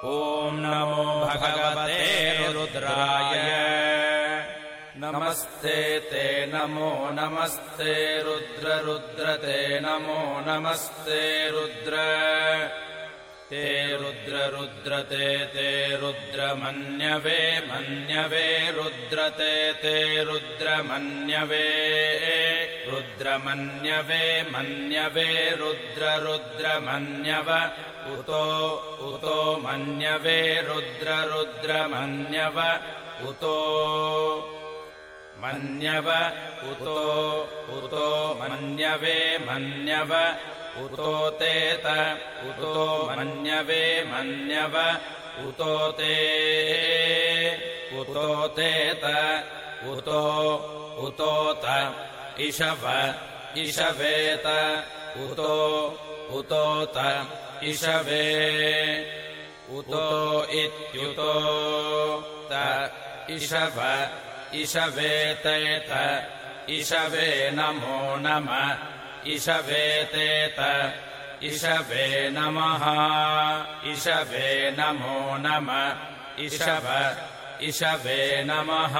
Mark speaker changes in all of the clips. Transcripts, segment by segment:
Speaker 1: ॐ नमो भगवते रुद्राय। नमस्ते ते नमो नमस्ते रुद्र रुद्र ते नमो नमस्ते रुद्र ते रुद्र रुद्रते ते रुद्रमन्यवे मन्यवे रुद्रते ते रुद्रमन्यवे रुद्रमन्यवे मन्यवे रुद्र रुद्रमन्यव उतो उतो मन्यवे रुद्र रुद्रमन्यव उतो मन्यव उतो उतो मन्यवे मन्यव उतो तेत उतो मन्यवे मन्यव उतो ते उतो तेत उतो उतोत इषव इषवेत उतो उतोत इषवे उतो इत्युतो त इषव इषवेतेत इषवे नमो नम इषवेतेत इषवे नमः। इषवे नमो नम। इषव इषवे नमः।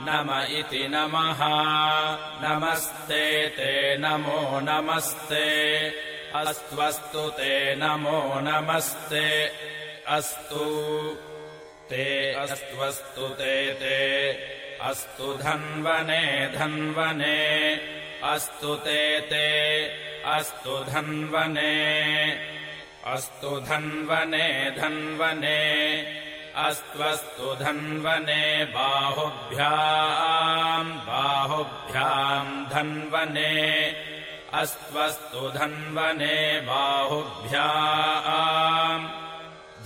Speaker 1: नम इति नमः। नमस्ते ते नमो नमस्ते। अस्त्वस्तु ते नमो नमस्ते। अस्तु ते अस्त्वस्तु ते ते। अस्तु धन्वने धन्वने अस्तु ते ते अस्तु धन्वने अस्तु धन्वने धन्वने अस्त्वस्तु धन्वने बाहुभ्याम् बाहुभ्याम् धन्वने अस्त्वस्तु धन्वने बाहुभ्याम्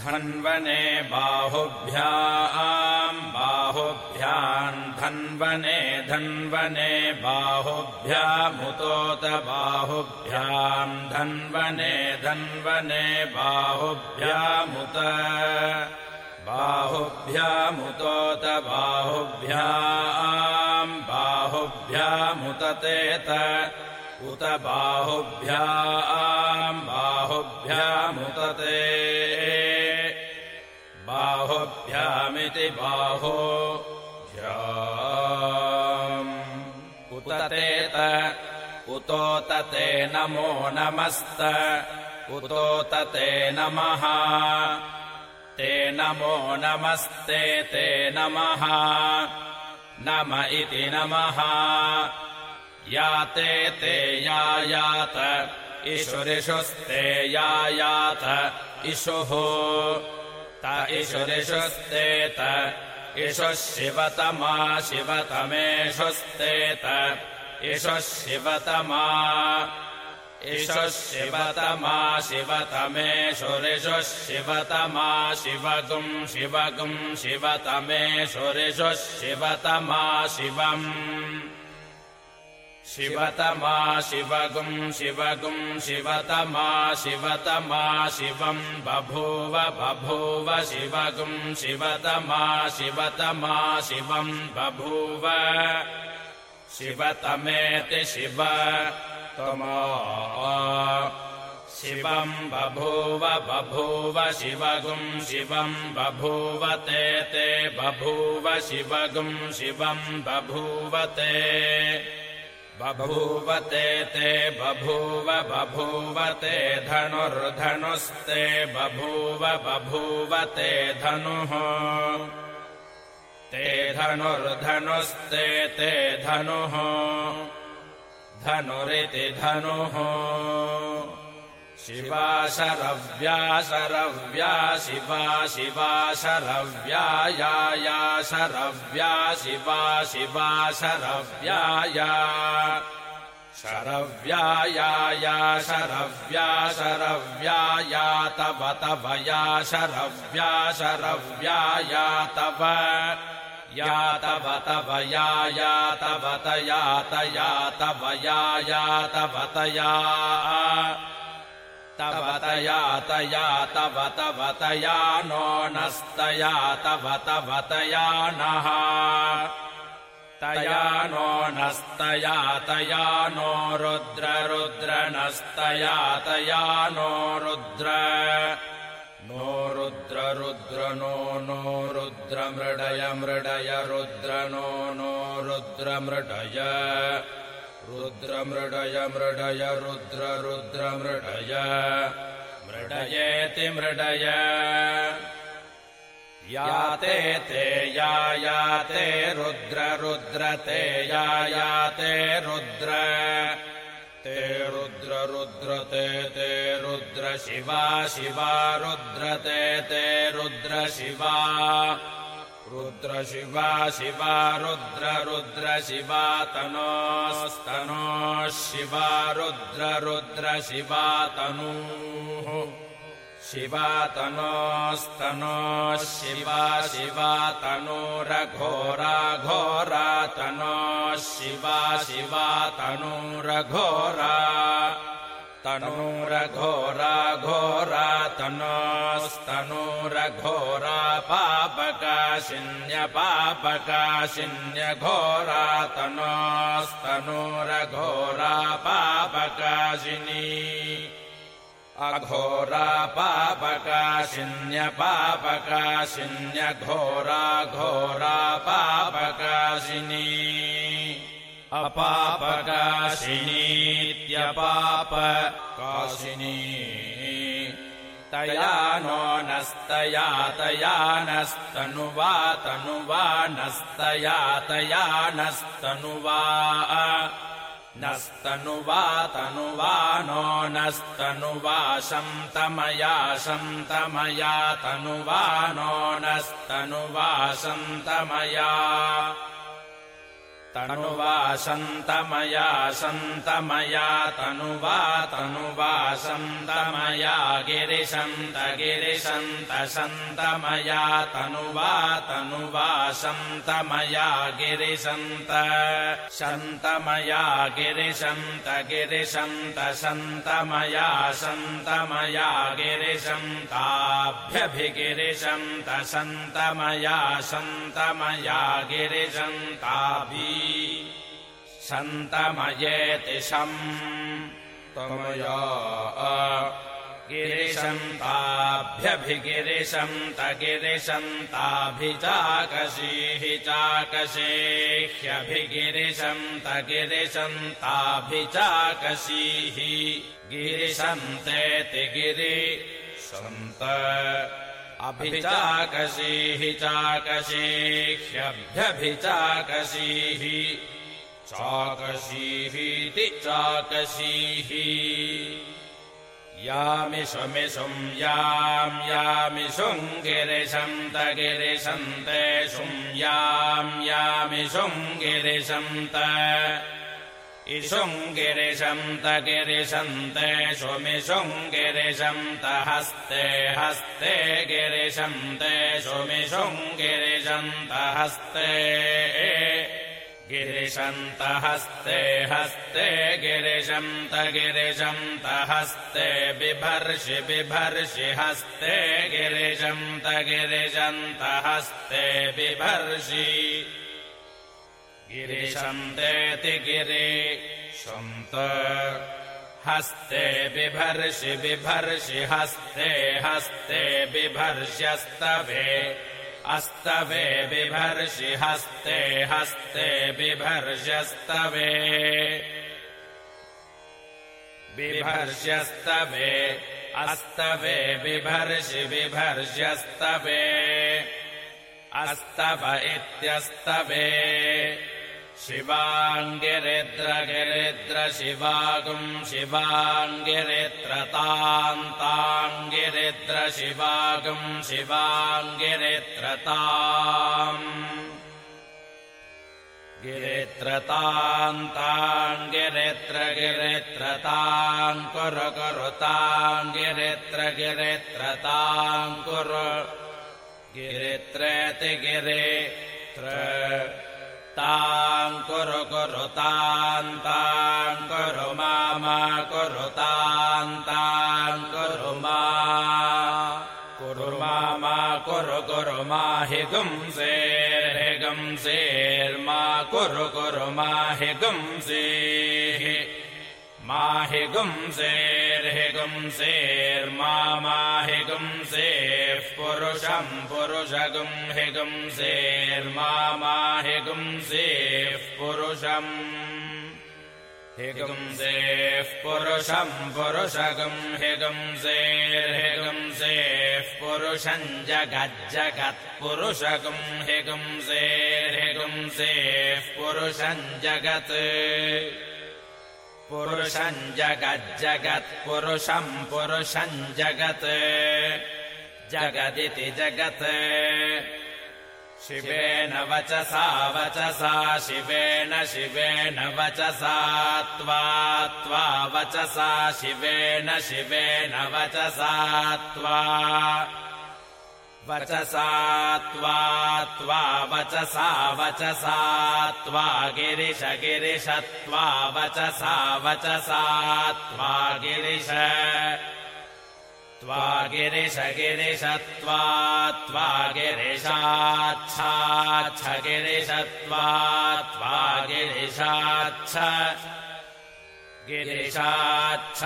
Speaker 1: धन्वने बाहुभ्याम् बाहुभ्याम् धन्वने धन्वने बाहुभ्यामुतोत बाहुभ्याम् धन्वने धन्वने बाहुभ्यामुत बाहुभ्यामुतोत बाहुभ्याम् बाहुभ्यामुततेत उत बाहुभ्याम् बाहुभ्यामुतते बाहुभ्यामिति बाहो। उततेत उतोतते नमो नमस्त उतोतते नमः। ते नमो नमस्ते ते नमः। नम इति नमः। याते ते यायात इषुरिषुस्ते यायात इषुः त इषुरिषुस्तेत इषुः शिवतमा शिवतमेषुस्तेत इषुः शिवतमा इषुः शिवतमा शिवतमेषुरिषुः शिवतमा शिवगुम् शिवगुम् शिवतमेषुरिषुः शिवतमा शिवम् शिवतमा शिवगुम् शिवगुम् शिवतमा शिवतमा शिवम् बभूव बभूव शिवगुम् शिवतमा शिवतमा शिवम् बभूव शिवतमेति शिव तमा शिवम् बभूव बभूव शिवगुम् शिवम् बभूव ते ते बभूव शिवगुम् शिवम् बभूवते बभूवते ते बभूव बभूवते धनुर्धनुस्ते बभूव बभूवते धनुः। ते धनुर्धनुस्ते ते धनुः। धनुरिति धनुः शिवा शरव्या शरव्या शिवा शिवा शरव्या या या शरव्या शिवा शिवा शरव्या या। शरव्या या या शरव्या शरव्या या तव तव या शरव्या शरव्या या तव। या तव तव या या तव तया तया तव या या तव तया तव तव तया नो नस्तया तव तव तया नः। तया नो नस्तया तया नो रुद्र रुद्र नस्तया तया नो रुद्र। नो रुद्र रुद्र नो नो रुद्र मृडय मृडय रुद्र नो नो रुद्र मृडय रुद्र मृडय रुद्र रुद्र मृडय। मृडयेति मृडय। याते ते या याते रुद्र रुद्र ते या याते रुद्र। ते रुद्र रुद्र ते ते रुद्र शिवा शिवा रुद्र ते ते रुद्र शिवा रुद्र शिवा शिवा रुद्र रुद्र शिवा तनोस्तनो शिवा रुद्र रुद्र शिवा तनूः शिवा तनोस्तनो शिवा शिवा तनूरघोरा घोरा तनो शिवा शिवा तनूरघोरा तनूरघोरा घोरा तनोस्तनूरघोरा पापकाशिन्यपापकाशिन्यघोरा तनोस्तनूरघोरा पापकाशिनी अघोरा पापकाशिन्यपापकाशिन्यघोरा घोरा पापकाशिनी अपापकाशिनीत्यपाप काशिनी तया नो नस्तया तया नस्तनुवा तनुवा नस्तया तया नस्तनुवा। नस्तनुवा तनुवा नो नस्तनुवा शन्तमया शन्तमया तनुवा नो नस्तनुवा शन्तमया तनुवा सन्तमया तनुवा तनुवा सन्तमया गिरिशन्त सन्तमया तनुवा तनुवा सन्तमया गिरिशन्त सन्तमया गिरिशन्त गिरिशन्त सन्तमया सन्तमया गिरिशन्ताभ्यभिगिरिशन्त सन्तमया सन्तमया गिरिशन्ताभि सन्तमयेति शम् तमया गिरिशन्ताभ्यभिगिरिशन्त गिरिशन्ताभिचाकशीः चाकशेह्यभिगिरिशन्त गिरिशन्ताभिचाकशीः गिरिशन्तेति गिरि सन्त अभिचाकशीः चाकशीह्यभ्यभिचाकशीः चाकशीहीति चाकशीः यामिषुमिषुम् याम् यामिषुम् गिरिशन्त गिरिशन्ते शुम् याम् यामिषुम् गिरिशन्त इषुम् गिरिशन्त गिरिशन्ते शुमिषुम् गिरिशन्त हस्ते हस्ते गिरिशन्ते शुमिषुम् गिरिशन्त हस्ते गिरिशन्त हस्ते हस्ते गिरिशन्त गिरिशन्त हस्ते बिभर्षि बिभर्षि हस्ते गिरिशन्त गिरिशन्त हस्ते बिभर्षि गिरिशन्तेति गिरि। सन्त हस्ते बिभर्षि बिभर्षि हस्ते हस्ते बिभर्ष्यस्तवे। अस्तवे बिभर्षि हस्ते हस्ते बिभर्ष्यस्तवे। बिभर्ष्यस्तवे। अस्तवे बिभर्षि बिभर्ष्यस्तवे। अस्तव इत्यस्तवे शिवागुम् शिवाङ्गिरित्रतान्ताङ्गिरिद्र शिवागुम् शिवाङ्गिरित्रताम् गिरित्रतान्ताङ्गिरित्र गिरित्रताम् कुरु कुरुताङ्गिरित्र गिरित्रताम् कुरु गिरित्रेति गिरित्र कुरु कुरु तान्ताम् कुरु मा कुरु तान्ताम् कुरु मा। कुरु मा कुरु कुरु मा हि गुंसेर्हि गुंसेर्मा कुरु कुरु मा हि गुंसेः माहि गुंसेर्हि गुंसेर्मा माहि गुंसेः पुरुषम् पुरुषगुं हि गुंसेर्मा माहि गुंसेः पुरुषम् हि गुंसेः पुरुषम् पुरुषगुं हि गुंसेर्हि गुंसेः पुरुषम् जगज्जगत्पुरुषगुं हि गुंसेर्हि गुंसेः पुरुषम् जगत् पुरुषम् जगज्जगत्पुरुषम् पुरुषम् जगत्। जगदिति जगत्। शिवेन वचसा वचसा शिवेन शिवेन वचसा त्वा त्वा वचसा शिवेन शिवेन वचसा त्वा वचसा त्वा त्वा वचसा वचसा त्वा गिरिश गिरिश त्वा वचसा वचसा त्वा गिरिश। त्वा गिरिश गिरिश त्वा त्वा गिरिशाच्छाच्छ गिरिश त्वा त्वा गिरिशाच्छ गिरिशाच्छाच्छ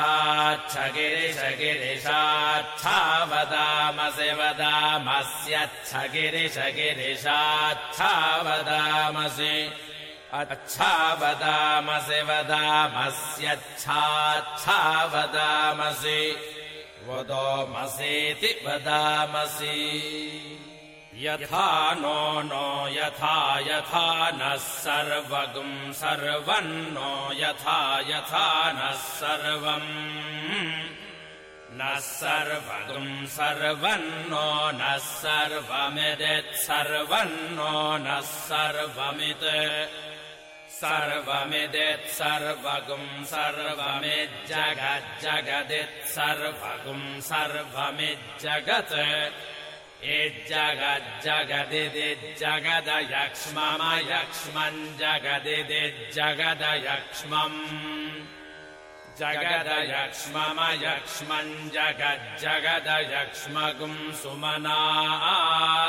Speaker 1: गिरिश गिरिशाच्छा वदामसि वदामस्यच्छ गिरिश गिरिशाच्छा वदामसि अच्छा वदामसि वदामस्यच्छाच्छा वदामसि वदामसीति वदामसि यथा नो नो यथा यथा नः सर्वगुम् सर्वन्नो यथा यथा नः सर्वम् नः सर्वगुम् सर्वन्नो नः सर्वमिदित्सर्वन्नो नः सर्वमित्। सर्वमिदित्सर्वगुम् सर्वमिज्जगज्जगदित्सर्वगुम् सर्वमिज्जगत् इज्जगज्जगदिदिज्जगदयक्ष्ममयक्ष्मम् जगदिदिज्जगदयक्ष्मम्। जगदयक्ष्ममयक्ष्मम् जगज्जगदयक्ष्मगुम् सुमना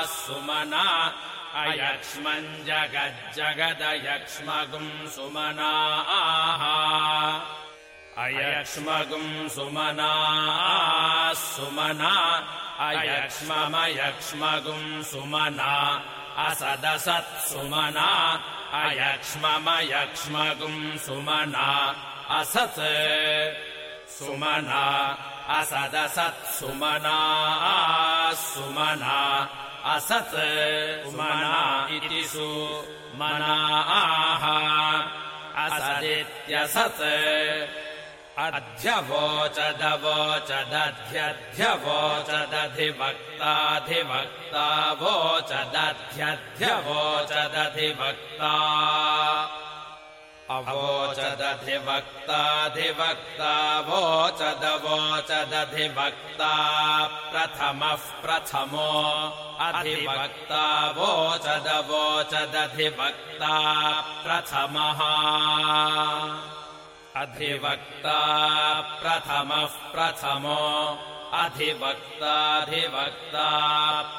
Speaker 1: सुमना अयक्ष्मम् जगज्जगदयक्ष्मगुम् सुमना अयक्ष्मगुम् सुमना सुमना अयक्ष्ममयक्ष्मगुम् सुमना असदसत्सुमना अयक्ष्ममयक्ष्मगुम् सुमना असत् सुमना असदसत्सुमना सुमना असत् सुमना इति सुमनाः। असदित्यसत् अध्यवोचदवोचदध्यध्यवोचदधिवक्ताधिवक्ता वोचदध्यध्यवोचदधिवक्ता अवोचदधिवक्ताधिवक्ता वोचदवोचदधिवक्ता प्रथमः प्रथमो अधिवक्ता वोचदवोचदधिवक्ता प्रथमः अधिवक्ता प्रथमः प्रथमो अधिवक्ताधिवक्ता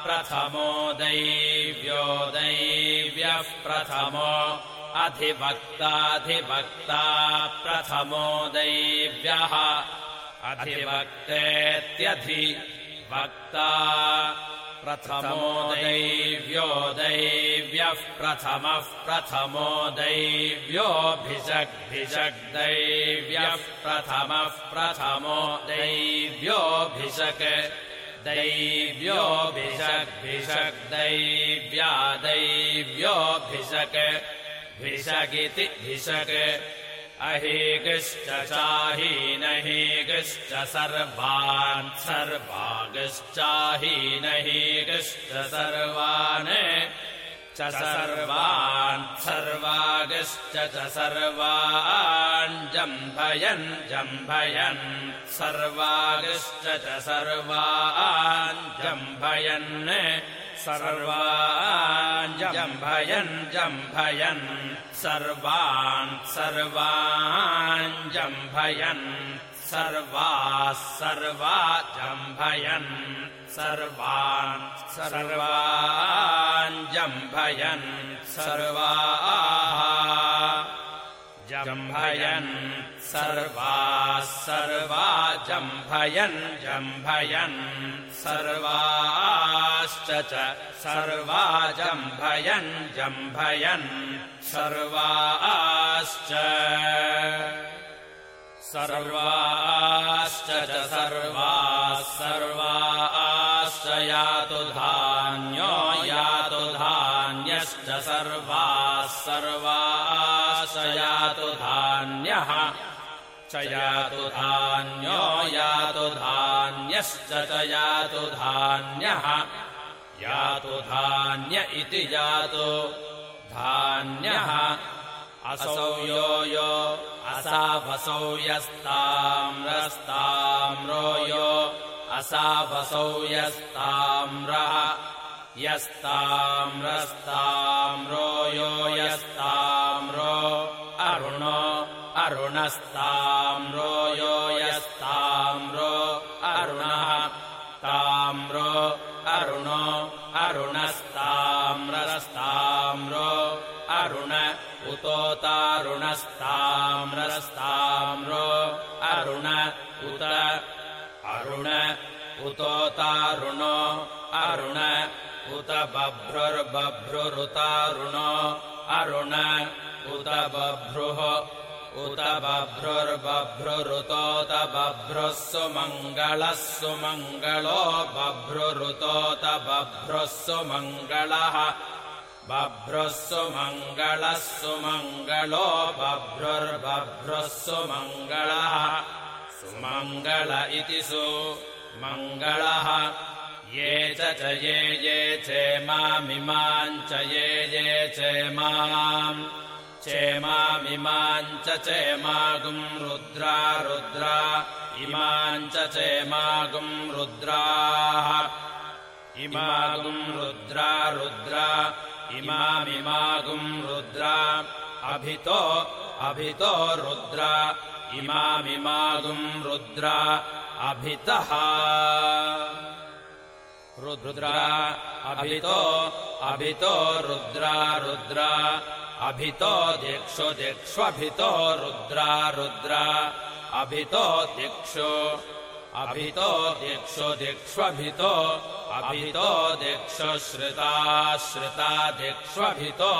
Speaker 1: प्रथमो दैव्यो दैव्यः प्रथमो अधिवक्ताधिवक्ता प्रथमो दैव्यः। अधिवक्तेत्यधिवक्ता प्रथमो दैव्यो दैव्यः प्रथमः प्रथमो दैव्योऽभिषग्भिषग्दैव्यः प्रथमः प्रथमो दैव्योऽभिषक् दैव्योऽभिषग्भिषग्दैव्या दैव्योऽभिषक् भिषगिति भिषक् अहेगश्च चाहीनहेगश्च सर्वान् सर्वागश्चाहीनहेगश्च सर्वान् च सर्वान् सर्वागश्च च सर्वान् जम्भयन् जम्भयन् सर्वागश्च च सर्वान् जम्भयन् सर्वान् जम्भयन् जम्भयन् सर्वान् सर्वान् जम्भयन् सर्वाः सर्वा जम्भयन् सर्वान् सर्वान् जम्भयन् सर्वाः जम्भयन् सर्वाः सर्वा जम्भयन् जम्भयन् सर्वाश्च च सर्वा जम्भयन् जम्भयन् सर्वाश्च सर्वाश्च च सर्वाः सर्वाश्च यातु धान्यो यातु धान्यश्च सर्वाः सर्वाश्च यातु धान्यः। च यातु धान्यो यातु धान्यश्च च यातु धान्यः। यातु धान्य इति यातु धान्यः। असौ यो यो असावसौ यस्ताम्रस्ताम्रो यो। असावसौ यस्ताम्रः। यस्ताम्रस्ताम्रो यो यस्ताम्रो। अरुणो अरुणस्ताम्रो उतोतारुणस्ताम्रस्ताम्रो अरुण उत अरुण उतोतारुणो अरुण उत बभ्रुर्बभ्रुरुतारुणो अरुण उत बभ्रुः उत बभ्रुर्बभ्रुरुतोत बभ्रुः सुमङ्गलः सुमङ्गलो बभ्रुरुतोत बभ्रुः सुमङ्गलः बभ्रुः सुमङ्गलः सुमङ्गलो बभ्रुर्बभ्रुः सुमङ्गलः सुमङ्गल इति सु मङ्गलः। ये च ये ये चेमामिमाम् च ये ये चेमाम् चेमामिमाम् च चेमागुम् रुद्रा रुद्रा। इमाम् च चेमागुम् रुद्राः। इमागुम् रुद्रा रुद्रा इमामिमागुम् रुद्रा अभितो अभितो रुद्रा इमामिमागुम् रुद्रा अभितः रुद्रा अभितो अभितो रुद्रा रुद्रा अभितो दिक्षु दिक्ष्वभितो रुद्रा रुद्रा अभितो दिक्षु अभितो दिक्षु दिक्ष्वभितो अभितो दिक्षु श्रुता श्रुता दिक्ष्वभितो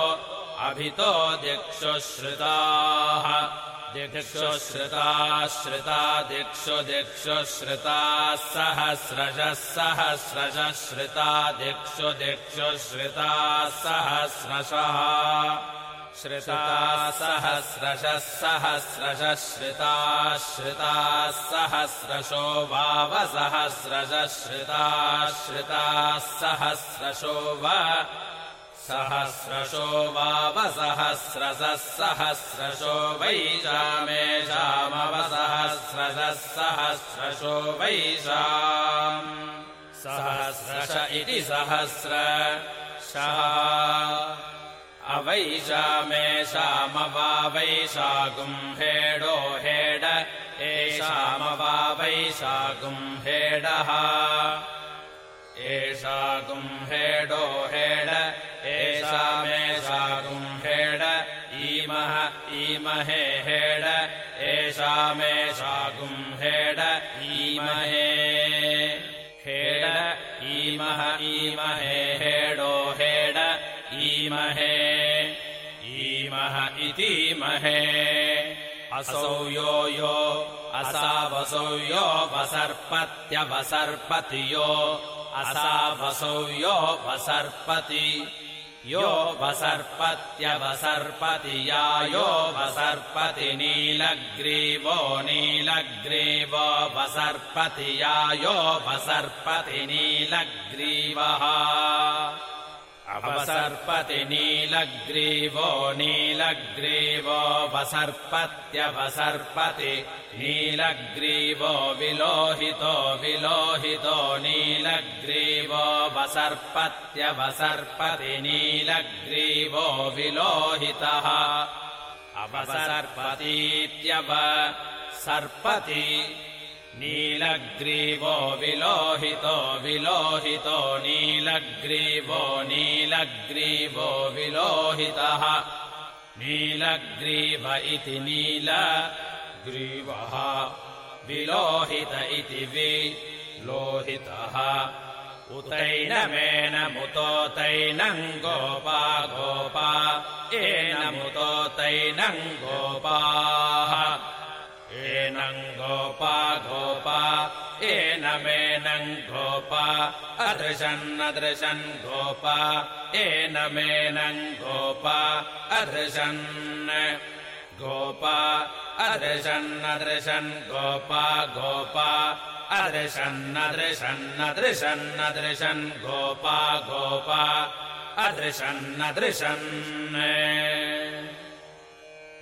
Speaker 1: अभितो दिक्षु श्रुताः। दिक्षु श्रुता श्रुता दिक्षु दिक्षु श्रुता सहस्रशः सहस्रशः श्रुता दिक्षु दिक्षु श्रुता सहस्रशः श्रिता सहस्रशः सहस्रशः श्रिता श्रिता सहस्रशो वाव सहस्रशः श्रिता श्रिता सहस्रशो वा सहस्रशो वाव सहस्रशः वैशामेषामव सहस्रशः वैशाम् सहस्रश इति सहस्र अवैषामेषामवावैशागुम् हेडो हेड एषामवावैशागुम् हेडः एषागुम् हेडो हेड एषामेषागुम् हेड ईमः ईमहे हेड एषामेषागुम् हेड ईमहे हेड ईमः ईमहे हेडो हेड ईमहे ईमः इतीमहे असौ यो यो यो वसर्पत्यवसर्पति यो असावसौ यो वसर्पति यो वसर्पत्यवसर्पति या यो वसर्पति नीलग्रीवो नीलग्रीवो या यो वसर्पति नीलग्रीवः अवसर्पति नीलग्रीवो नीलग्रीवो वसर्पत्यवसर्पति नीलग्रीवो विलोहितो विलोहितो नीलग्रीवो वसर्पत्यवसर्पति नीलग्रीवो विलोहितः। अवसर्पतीत्यव सर्पति नीलग्रीवो विलोहितो विलोहितो नीलग्रीवो नीलग्रीवो विलोहितः। नीलग्रीव इति नील ग्रीवः विलोहित इति विलोहितः। उतैनमेनमुतोतैनम् गोपा गोपा एनमुतोतैनम् गोपाः एनम् गोपा गोपा एनमेनम् गोपा अदृशन्नदृशन् गोपा एनमेनम् गोपा अदृशन् गोपा अदृशन्नदृशन् गोपा गोपा अदृशन्नदृशन्नदृशन्नदृशन् गोपा गोपा अदृशन्नदृशन्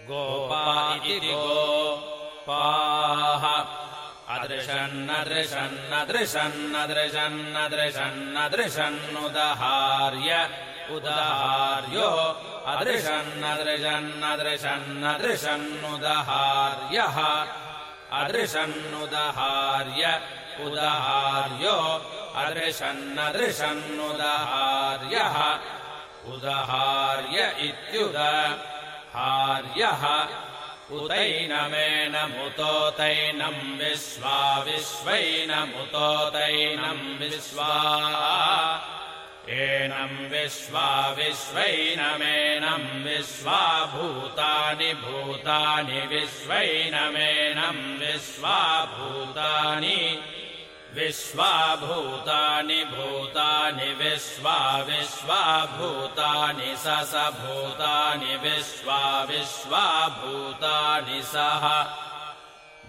Speaker 1: गोपा इति गोपाः अदृशन्नदृशन्नदृशन्नदृशन्नदृशन्नदृशन्नुदहार्य। उदाहार्यो। अदृशन्नदृशन्नदृशन्नदृशन्नुदहार्यः। अदृशन्नुदहार्य। उदहार्यो। अदृशन्नदृशन्नुदहार्यः। उदहार्य इत्युद हार्यः उदैनमेनमुतोतैनम् विश्वा विश्वैनमुतोतैनम् विश्वा। एनम् विश्वा विश्वैनमेनम् विश्वा भूतानि भूतानि विश्वैनमेनम् विश्वा भूतानि विश्वाभूतानि भूतानि विश्वा विश्वाभूतानि स स भूतानि विश्वा विश्वाभूतानि सः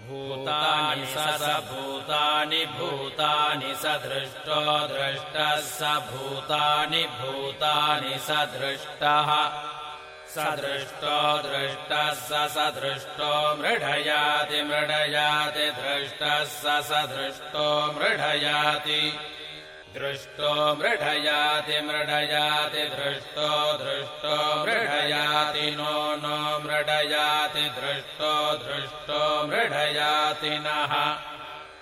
Speaker 1: भूतानि स स भूतानि भूतानि स दृष्टो दृष्टः स भूतानि भूतानि स दृष्टः स दृष्टो दृष्टः स स दृष्टो मृढयाति मृडयाति दृष्टः स स दृष्टो मृढयाति दृष्टो मृढयाति मृडयाति दृष्टो दृष्टो मृढयाति नो नो मृडयाति दृष्टो दृष्टो मृढयाति नः।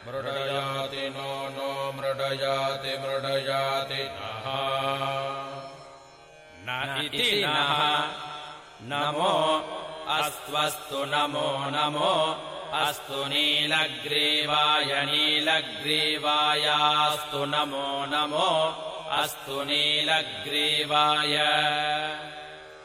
Speaker 1: मृडयाति नो नो मृडयाति मृडयाति नः इति नः नमो अस्त्वस्तु नमो नमो अस्तु नीलग्रीवाय नीलग्रीवायास्तु नमो नमो अस्तु नीलग्रीवाय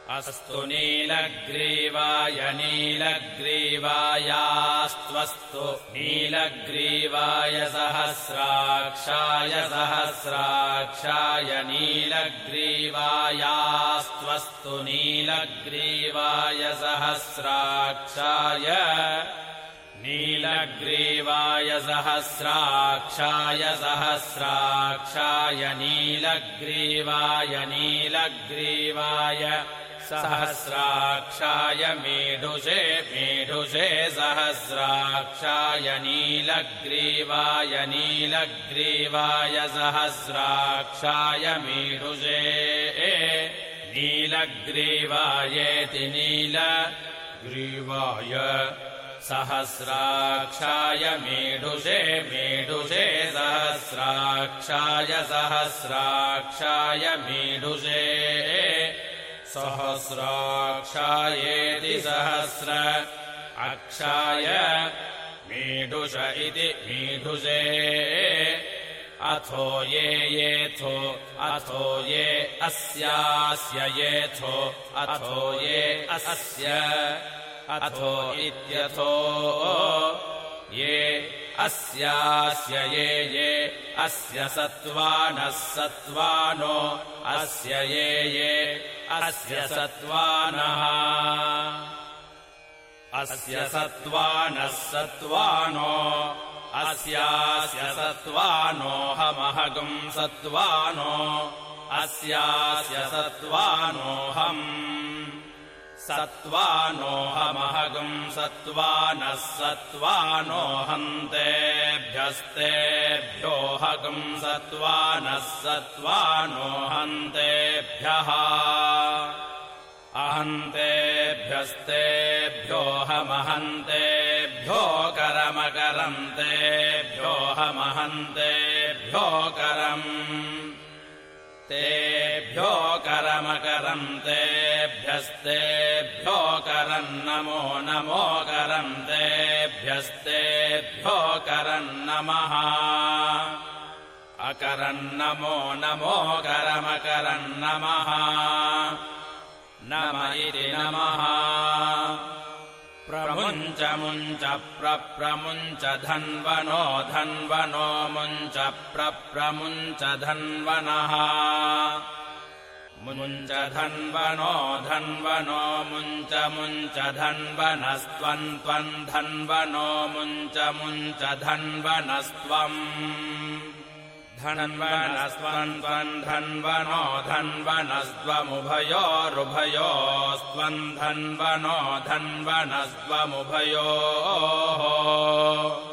Speaker 1: अस्तु नीलग्रीवाय नीलग्रीवायास्त्वस्तु। नीलग्रीवाय सहस्राक्षाय सहस्राक्षाय नीलग्रीवायास्त्वस्तु। नीलग्रीवाय सहस्राक्षाय नीलग्रीवाय सहस्राक्षाय सहस्राक्षाय नीलग्रीवाय नीलग्रीवाय सहस्राक्षाय मेढुषे मेढुषे सहस्राक्षाय नीलग्रीवाय नीलग्रीवाय सहस्राक्षाय मेढुषे नीलग्रीवायेति नीलग्रीवाय सहस्राक्षाय मेढुषे मेढुषे सहस्राक्षाय सहस्राक्षाय मेढुषे सहस्राक्षायेति सहस्र अक्षाय मीढुष इति मीढुषे अथो ये येथो अथो ये अस्यास्य येथो अथो ये अस्य अथो इत्यथो ये अस्यास्य ये ये अस्य सत्त्वानः सत्त्वानो अस्य ये ये अस्य सत्त्वानः। अस्य सत्त्वानः सत्त्वानो अस्यास्य सत्त्वानोऽहमहगम् सत्त्वानो अस्यास्य सत्त्वानोऽहम् सत्त्वानोऽहमहगम् सत्त्वानः सत्त्वानोऽहन्तेभ्यस्तेभ्योऽहगम् सत्त्वानः सत्त्वानोऽहन्तेभ्यः अहन्तेभ्यस्तेभ्योऽहमहन्तेभ्यो करमकरन्तेभ्योऽहमहन्तेभ्यो करम् तेभ्यो करमकरन्तेभ्य तेभ्यस्तेभ्योऽकरन्नमो नमोऽकरम् तेभ्यस्तेभ्योऽकरन्नमः अकरन्नमो नमोऽकरमकरन्नमः नम इति नमः। प्रमुञ्च मुञ्च प्रप्रमुञ्च धन्वनो धन्वनो मुञ्च प्रप्रमुञ्च धन्वनः मुञ्च धन्वनो धन्वनो मुञ्च मुञ्च धन्वनस्त्वम् त्वम् धन्वनो मुञ्च मुञ्च धन्वनस्त्वम् धन्वनस्त्वम् त्वम् धन्वनो धन्वनस्त्वमुभयोरुभयोस्त्वम् धन्वनो धन्वनस्त्वमुभयोः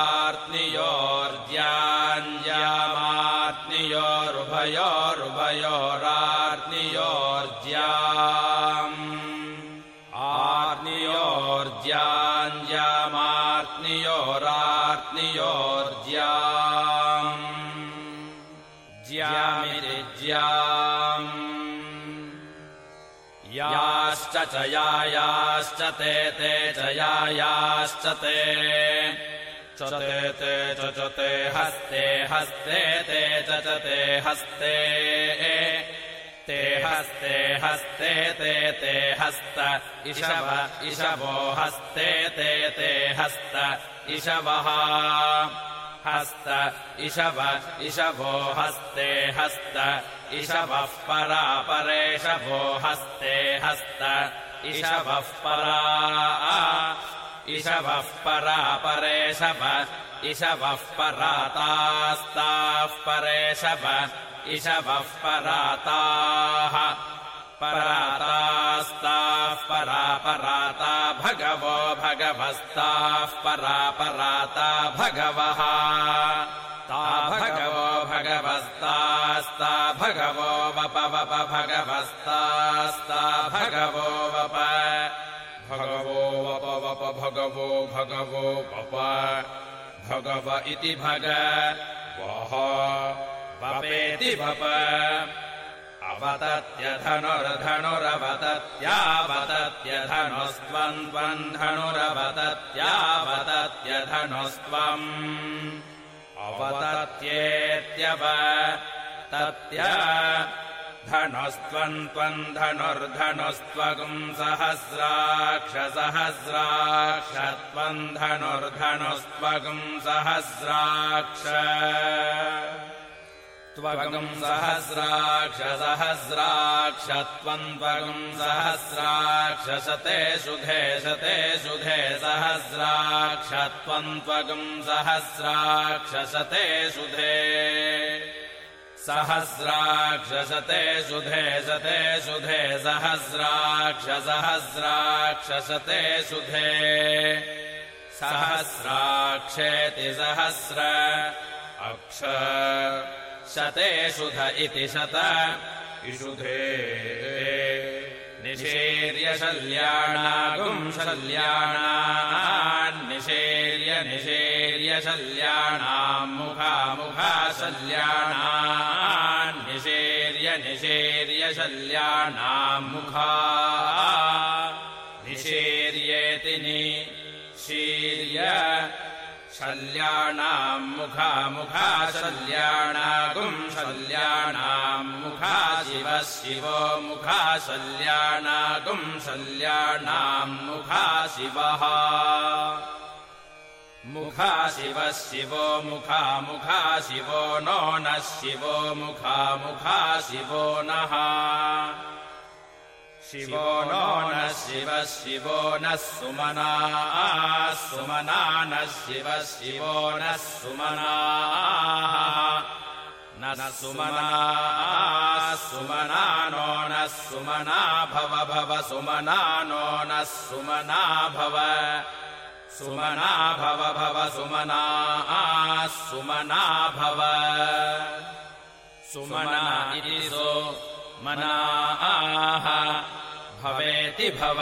Speaker 1: च यायाश्च ते ते। च यायाश्च ते च ते च च ते हस्ते हस्ते ते च च ते हस्ते। ते हस्ते हस्ते ते ते हस्त। इषव इषवो हस्ते ते ते हस्त। इषवः हस्त इषव इषवो हस्ते हस्त इषवः परा परेषभो हस्ते हस्त इषवः परा इषवः परा परेषभ इषवः परातास्ताः परेषभ इषवः पराताः परातास्ताः परापराता भगवो भगवस्ताः परापराता भगवः। ता भगवो भगवस्तास्ता भगवो वप वप भगवस्तास्ता भगवो वप। भगवो वप वप भगवो भगवो वप। भगव इति भग। वः वपेति वप अवतत्यधनुर्धनुरवतत्यावतत्यधनुस्त्वम् त्वम् धनुरवतत्यावतत्यधनुस्त्वम् अवतत्येत्यव तत्य धनुस्त्वम् त्वम् धनुर्धनुस्त्वगुम् सहस्राक्षसहस्राक्षत्वम् धनुर्धनुस्त्वगुम् सहस्राक्ष त्वगुम् सहस्राक्षसहस्राक्षत्वम् त्वगुम् सहस्राक्षसते सुधे सते सुधे सहस्राक्षत्वम् त्वगुम् सहस्राक्षसते सुधे। सहस्राक्षसते सुधे सते सुधे सहस्राक्षसहस्राक्षसते सुधे। सहस्राक्षेति सहस्र अक्ष शते सुध इति शत इषुधे निषेर्यशल्याणागुम् शल्याणान्निषेर्य निषेर्यशल्याणाम् मुखामुखाशल्याणान्निषेर्य निषेर्यशल्याणाम् मुखा। निषेर्येति निशीर्य शल्याणाम् मुखामुखाशल्याणागुम् शल्याणाम् मुखा शिवः शिवो मुखाशल्याणागुम् शल्याणाम् मुखा शिवः मुखा शिवः शिवो मुखामुखा शिवो नो नः शिवो मुखामुखा शिवो नः शिवो नो नः शिवः शिवो नः सुमना सुमना नः शिवः शिवो नः सुमना नः सुमना सुमना नो नः सुमना भव भव सुमना नो नः सुमना भव सुमना भव भव सुमना सुमना भव। सुमना इति सो मना भवेति भव।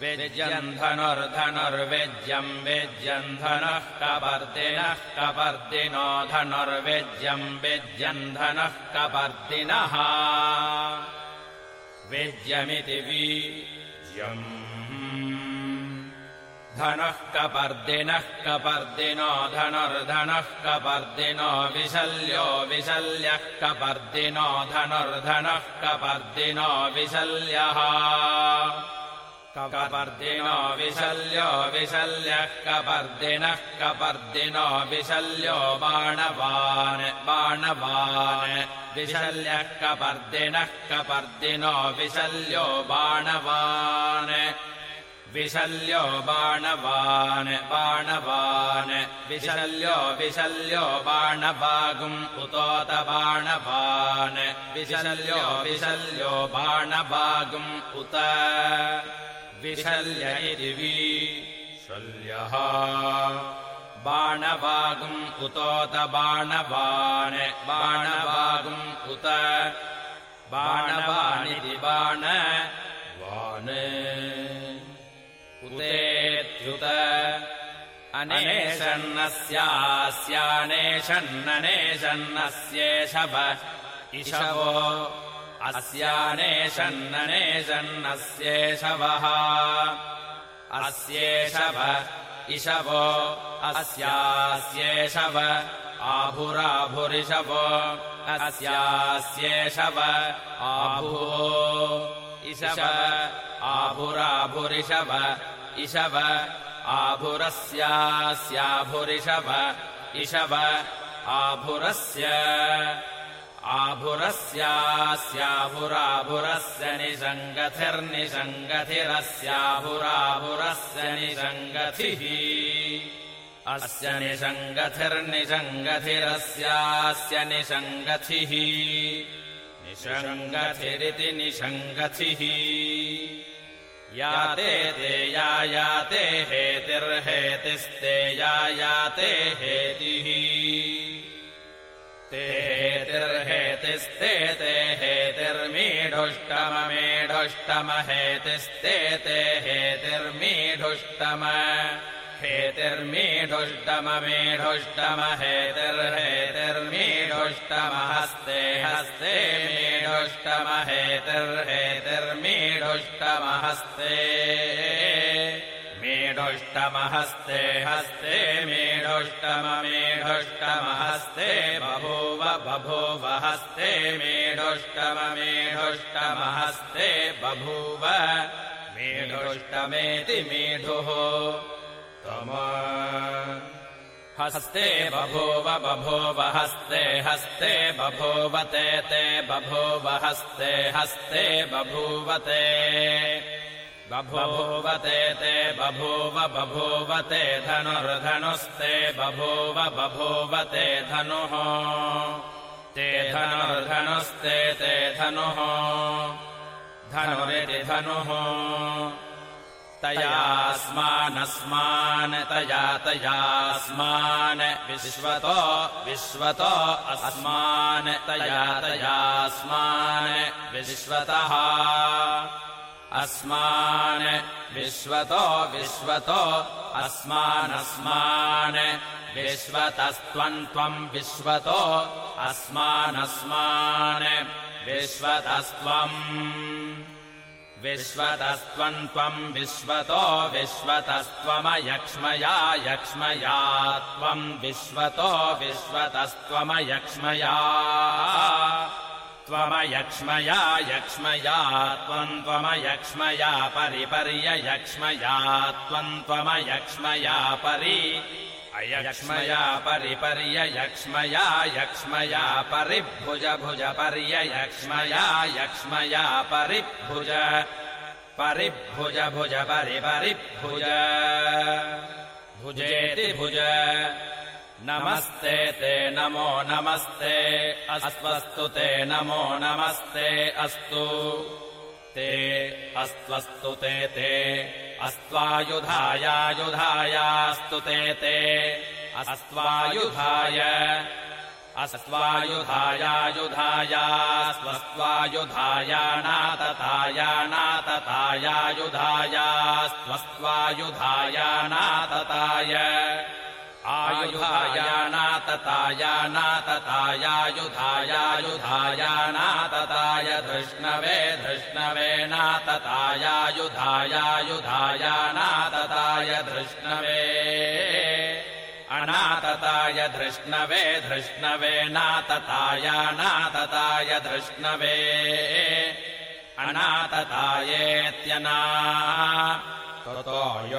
Speaker 1: वेद्यम् धनुर्धनुर्वेद्यम् वेद्यम् धनः कपर्दिनः कपर्दिनो धनुर्वेद्यम् वेद्यम् धनः कपर्दिनः। वेद्यमिति वीज्यम् धनः कपर्दिनः कपर्दिनो धनुर्धनः कपर्दिनो विशल्यो विशल्यः कपर्दिनो धनुर्धनः कपर्दिनो विशल्यः कपर्दिनो विशल्यो विशल्यः कपर्दिनः कपर्दिनो विशल्यो बाणवान् बाणवान् विशल्यः कपर्दिनः कपर्दिनो विशल्यो बाणवान् विशल्यो बाणवान् बाणवान्। विशल्यो विशल्यो बाणवागुम् उतोत बाणवान्। विशल्यो विशल्यो बाणवागुम् उत। विशल्य इति विशल्यः बाणवागुम् उतोत बाणवान् बाणवागुम् उत। बाणवानिति बाण वान् उतेत्युत अनेशन्नस्यास्यानेशन्ननेशन्नस्येषव इषवो अस्यानेशन्ननेशन्नस्येषवः अस्येषव इषवो अस्यास्येषव आभुराभुरिषवो अस्यास्येषव आभुः। इषव आभुराभुरिषव इषव। आभुरस्यास्याभुरिषव इषव। आभुरस्य। आभुरस्यास्याभुराभुरस्य निषङ्गथिर्निषङ्गथिरस्याभुराभुरस्य निषङ्गथिः। अस्य निषङ्गथिर्निषङ्गथिरस्यास्य निषङ्गथिः। निषङ्गथिरिति निषङ्गथिः याते ते या याते हेतिर्हेतिस्ते या याते हेतिः। ते हेतिर्हेतिस्ते ते हेतिर्मीढुष्टममेढुष्टमहेतिस्ते ते हेतिर्मीढुष्टम हेतिर्मीढुष्टममेढुष्टमहेतिर्हेतिर्मीढुष्टमहस्ते हस्ते मेढुष्टमहेतिर्हेतिर्मीढुष्टमहस्ते मेढुष्टमहस्ते हस्ते मेढुष्टममेढुष्टमहस्ते बभूव बभूव हस्ते मेढुष्टममेढुष्टमहस्ते बभूव। मेढुष्टमेति मेढुः हस्ते बभूव बभूव हस्ते हस्ते बभूवते ते बभूव हस्ते हस्ते बभूवते बभूवते ते बभूव बभूवते धनुर्धनुस्ते बभूव बभूवते धनुः। ते धनुर्धनुस्ते ते धनुः। धनुरिति धनुः तयास्मानस्मान् तया तयास्मान् विश्वतो विश्वतो अस्मान् तया तयास्मान् विश्वतः। अस्मान् विश्वतो विश्वतो अस्मानस्मान् विश्वतस्त्वम् त्वम् विश्वतो अस्मानस्मान् विश्वतस्त्वम् विश्वतस्त्वम् त्वम् विश्वतो विश्वतस्त्वमयक्ष्मया यक्ष्मया त्वम् विश्वतो विश्वतस्त्वमयक्ष्मया त्वमयक्ष्मया यक्ष्मया त्वम् त्वमयक्ष्मया परिपर्ययक्ष्मया त्वम् त्वमयक्ष्मया परि अयक्ष्मया परिपर्ययक्ष्मया यक्ष्मया परिभुज भुज पर्ययक्ष्मया यक्ष्मया परिभुज। परिभुज भुज परिपरिभुज भुजेति भुज। नमस्ते ते नमो नमस्ते। अस्त्वस्तु ते नमो नमस्ते। अस्तु। ते अस्त्वस्तु ते ते अस्त्वायुधायायुधायास्तु ते ते। अस्त्वायुधाय। अस्त्वायुधायायुधाया स्वस्त्वायुधायानातताया नाततायायुधाया स्वस्त्वायुधायानातताय आयुधाया नातताया नाततायायुधायायुधाया नातताय धृष्णवे धृष्णवे नाततायायुधायायुधाया नातताय धृष्णवे। अनातताय धृष्णवे धृष्णवे नातताय नातताय धृष्णवे। अनाततायेत्यना। ततोय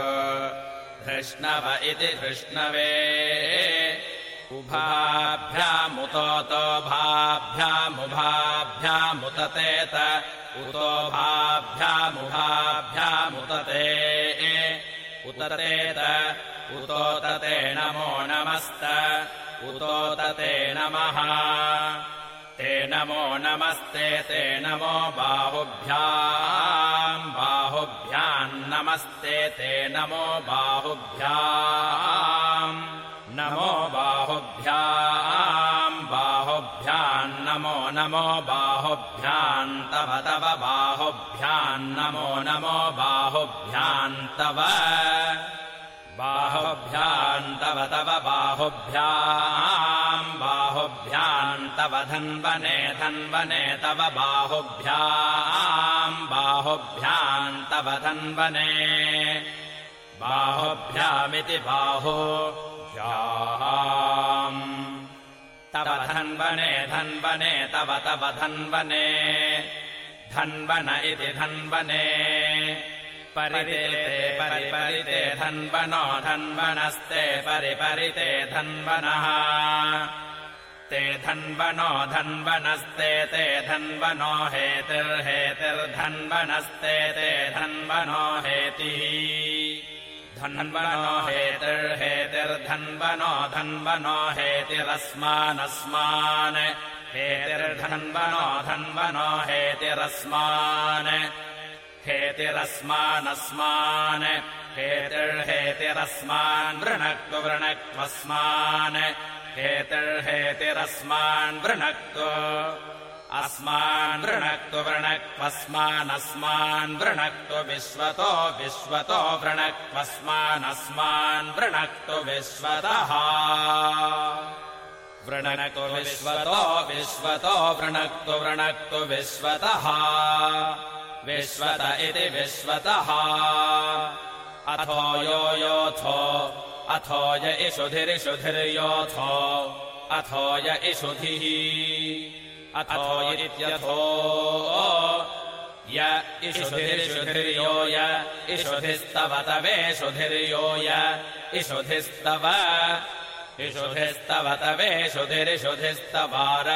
Speaker 1: धृष्णव इति धृष्णवे। उभाभ्यामुतोतो भाभ्यामुभाभ्यामुततेत उतो भाभ्यामुभाभ्यामुतते। उततेत उतोतते नमो नमस्त। उतोतते नमः। ते नमो नमस्ते ते नमो बाहुभ्याम्। बाहुभ्यान्नमस्ते ते नमो बाहुभ्याम्। नमो बाहुभ्याम्। बाहुभ्यान्नमो नमो बाहुभ्यान्तव तव बाहुभ्यान्नमो नमो बाहुभ्यान्तव। बाहुभ्यान्तव तव बाहुभ्याम् बाहुभ्यान्तव धन्वने धन्वने तव बाहुभ्याम् बाहुभ्यान्तव धन्वने। बाहुभ्यामिति बाहो तव धन्वने धन्वने तव तव धन्वने। धन्वन इति धन्वने। परिते परिपरिते धन्वनो धन्वनस्ते परिपरिते धन्वनः। ते धन्वनो धन्वनस्ते ते धन्वनो हेतिर्हेतिर्धन्वनस्ते ते धन्वनो हेतिः धन्वनो हेतिर्हेतिर्धन्वनो धन्वनो हेतिरस्मानस्मान् हेतिर्धन्वनो धन्वनो हेतिरस्मान् हेतिरस्मानस्मान्। हेतिर्हेतिरस्मान् वृणक्तु वृणक्त्वस्मान्। हेतिर्हेतिरस्मान् वृणक्तु अस्मान् वृणक्तु वृणक्त्वस्मानस्मान् वृणक्तु विश्वतो विश्वतो वृणक्त्वस्मानस्मान् वृणक्तु विश्वतः। वृणक्तु विश्वतो विश्वतो वृणक्तु वृणक्तु विश्वतः। विश्वत इति विश्वतः। अथो यो योऽथो अथो य इषुधिरिषुधिर्योऽथो अथो य इषुधिः अथो इत्यथो य इषुधिरिषुधिर्यो य इषुधिस्तव तवेषुधिर्यो य इषुधिस्तव इषुधिस्तव तवेषुधिरिषुधिस्तवार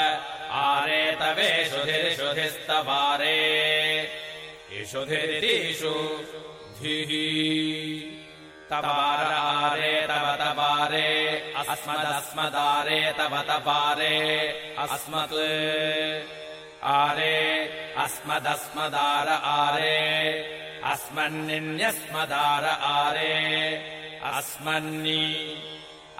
Speaker 1: आरे तवेषुधिरिषुधिस्तवारे इषुधिरिषु धिः तवारारे तव तवारे अस्मदस्मदारे तव तपारे अस्मत् आरे अस्मदस्मदार आरे अस्मन्निन्यस्मदार आरे अस्मन्नि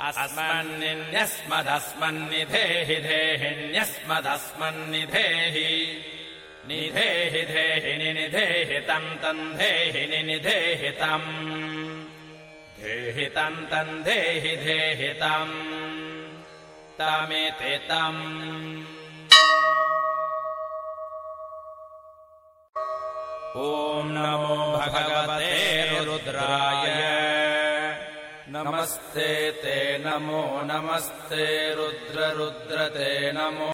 Speaker 1: अस्मन्निन्यस्मदस्मन्निधेहि धेहिन्यस्मदस्मन्निधेहि निधेहि धेहि निनिधेहि तम् तम् धेहि निनिधेहि तम् धेहि तम् तम् ॐ नमो भगवते रुद्राय। नमस्ते ते नमो नमस्ते रुद्र रुद्र ते नमो